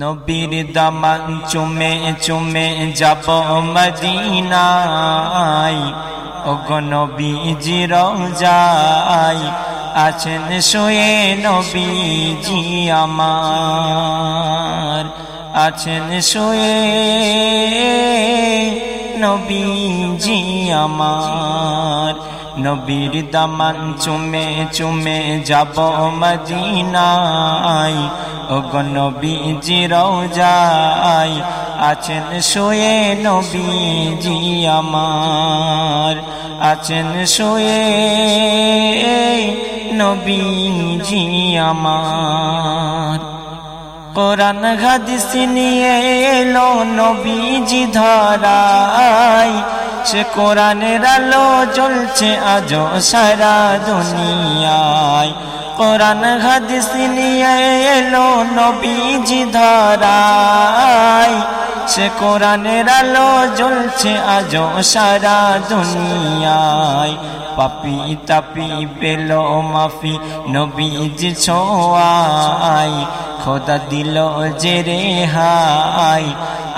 নবীর দামান চুমে চুমে যাব মদিনাই ওগো নবীজি রওজাই আছেন শুয়ে নবীজি আমার। আছেন শুয়ে নবীজি আমার। নবীর দামান চুমে চুমে যাব মদিনাই ওগো নবীজি রওজাই আছেন শুয়ে নবীজি আমার। আছেন শুয়ে নবীজি আমার। কোরআন হাদিস নিয়ে এলো নবীজি ধরাই। সে কোরআনের আলো জ্বলছে আজ সারা দুনিয়ায়। কোরআন হাদিস নিয়ে এলো নবীজি ধরাই। সে কোরআনের আলো জ্বলছে আজ সারা দুনিয়ায়। পাপি তাপি পেল মাফি নবীজি ছোয়াই খোদা দিল যে রে হাই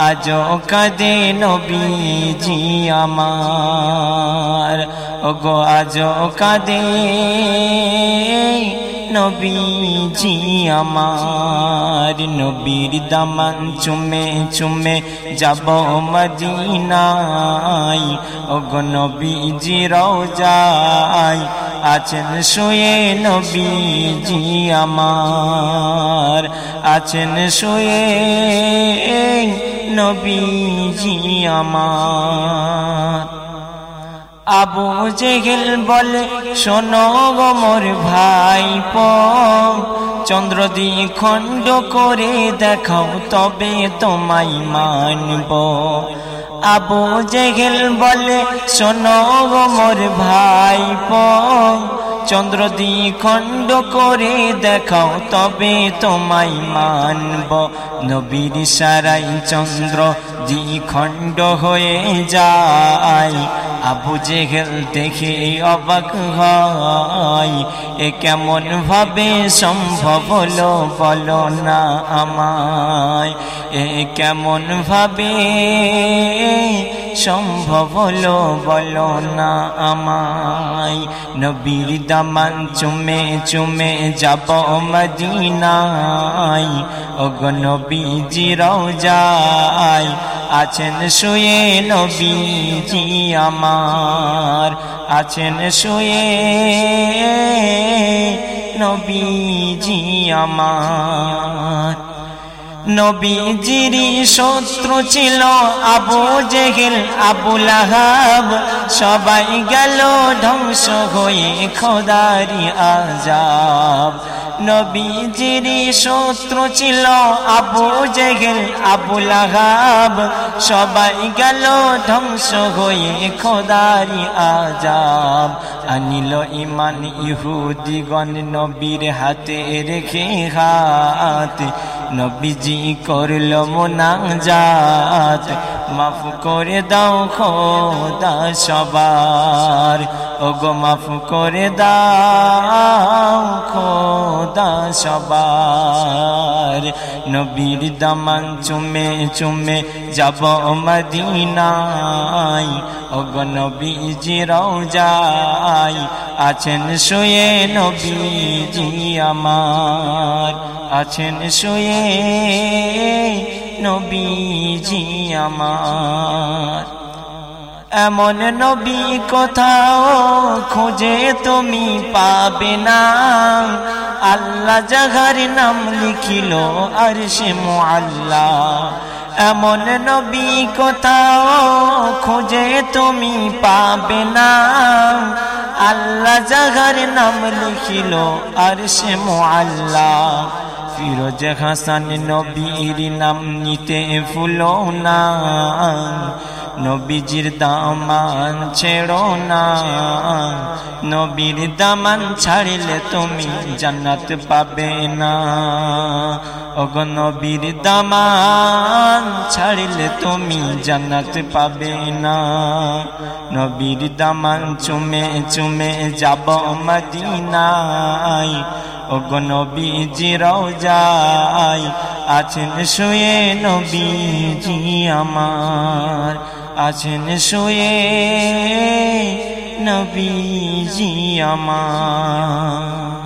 আজ কাদে নবীজি আমার। ও গো আজ কাদে নবীজি আমার নবীর দামান চুমে চুমে যাব মদিনাই ওগো নবীজি রওজাই আছেন শুয়ে নবীজি আমার। আছেন শুয়ে নবীজি আমার। আবু জেহেল বলে, শোনো গোমর ভাই প চন্দ্র দিয়ে খণ্ড করে দেখাও তবে তোমায় মানব। আবু জেহেল বলে, শোনো গোমর ভাই প চন্দ্র খণ্ড করে দেখাও, তবে তোমায় মানব। নবীর সারাই চন্দ্র দ্বিখণ্ড হয়ে যায়। আবু জেহেল দেখে অবাক হয়, এ কেমন ভাবে সম্ভব হলো বলো না আমায়। এ কেমন ভাবে সম্ভব হলো বলো না আমায়। নবীর দামান চুমে চুমে যাব মদিনাই ওগো নবীজি রওজায় আছেন শুয়ে নবীজি আমার। আছেন শুয়ে নবীজি আমার। নবীজিরি শত্রু ছিল আবু জেহেল আবুল আহাব সবাই গেল ধ্বংস হয়ে খোদারি আজাব। নবীজিরি শত্রু ছিল আবু জেহেল আবুল আহাব সবাই গেল ধ্বংস হয়ে খোদারি আজাব। আনিল ইমান ইহুদিগণ নবীর হাতে রেখে হাত নবীজি করল মোনাজাত। মাফ করে দাও খোদা সবার। ওগো, মাফ করে দাও খোদা সবার। নবীর দামান চুমে চুমে যাব মদিনাই ওগো, নবীজি রওজাই আছেন শুয়ে নবীজি আমার। আছেন শুয়ে নবীজি আমার। এমন নবী কোথাও খোঁজে তুমি পাবে না। আল্লাহ জাগার নাম লিখিল আর সে মোয়াল্লা এমন নবী কোথাও খোঁজে তুমি পাবে না। আল্লাহ জাগার নাম লিখিল আর সে মোয়াল্লা ফিরোজ হাসান নবীর নাম নিতে ফুলো না। নবীজির দামান ছেড়ো না। নবীর দামান ছাড়িলে তুমি জান্নাত পাবে না। ওগো নবীর দামান ছাড়িলে তুমি জান্নাত পাবে না। নবীর দামান চুমে চুমে যাব মদিনায়। নবীজি রওজাই আছেন শুয়ে নবীজি আমার। আছেন শুয়ে নবীজি আমার।